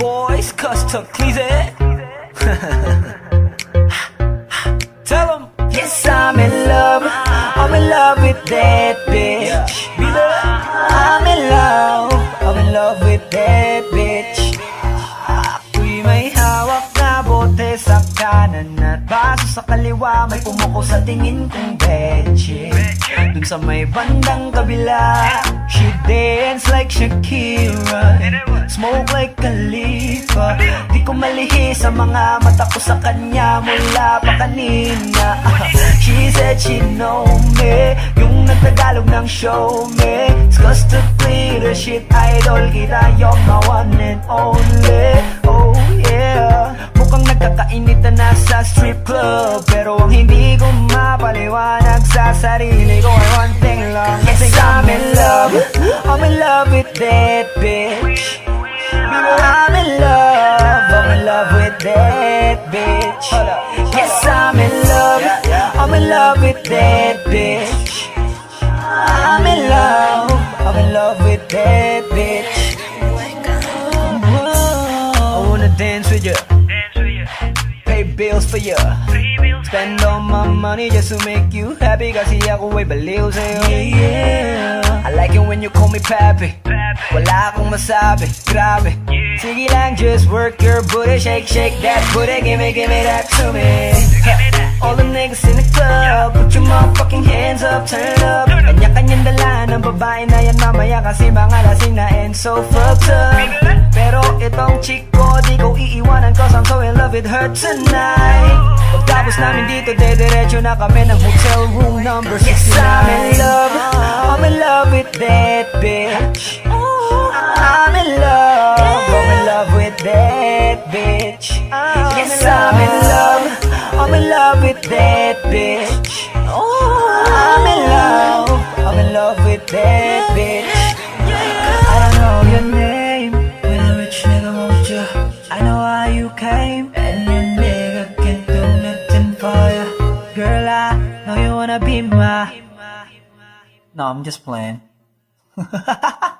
boys, custom cleese. Tell them. Yes, I'm in love. I'm in love with that bitch. I'm in love. I'm in love with that kanan At baso sa kaliwa May pumuko sa tingin kong betche. Dun sa may bandang kabila She dance like Shakira. Smoke like Khalifa. Di ko malihi sa mga mata ko sa kanya Mula pa kanina. She said she know me Yung nagtagalog ng show me. It's cause to play the shit idol kita You're my one and only sa strip club Pero ang hindi ko mapaliwanag sa sarili ko Ay one thing lang Yes, I'm in love I'm in love with that bitch. I'm in love I'm in love with that bitch. Yes, I'm in love I'm in love with that bitch. I'm in love I'm in love with that bitch. I wanna dance with you bills for you Spend all my money just to make you happy. Kasi ako ay baliw sa'yo yeah. I like it when you call me papi Wala akong masabi, grabe Sige lang, just work your booty Shake, shake that booty. Gimme, gimme that to me. All the niggas in the club Put your motherfucking hands up, turn up. Kanya-kanyang dala ng babae na yan mamaya Kasi mga lasing na and so fucked up Pero itong chick ko Di ko iiwanan cause I'm so in love with her tonight. Pagtapos namin dito Dediretso na kami ng hotel room number 69 Yes, I'm in love. I'm in love with that bitch. I'm in love. I'm in love with that bitch. Yes, I'm in love. I'm in love with that bitch. I'm in love. I'm in love with that bitch came And your nigga can do nothing for you Girl, I know you wanna be my No, I'm just playing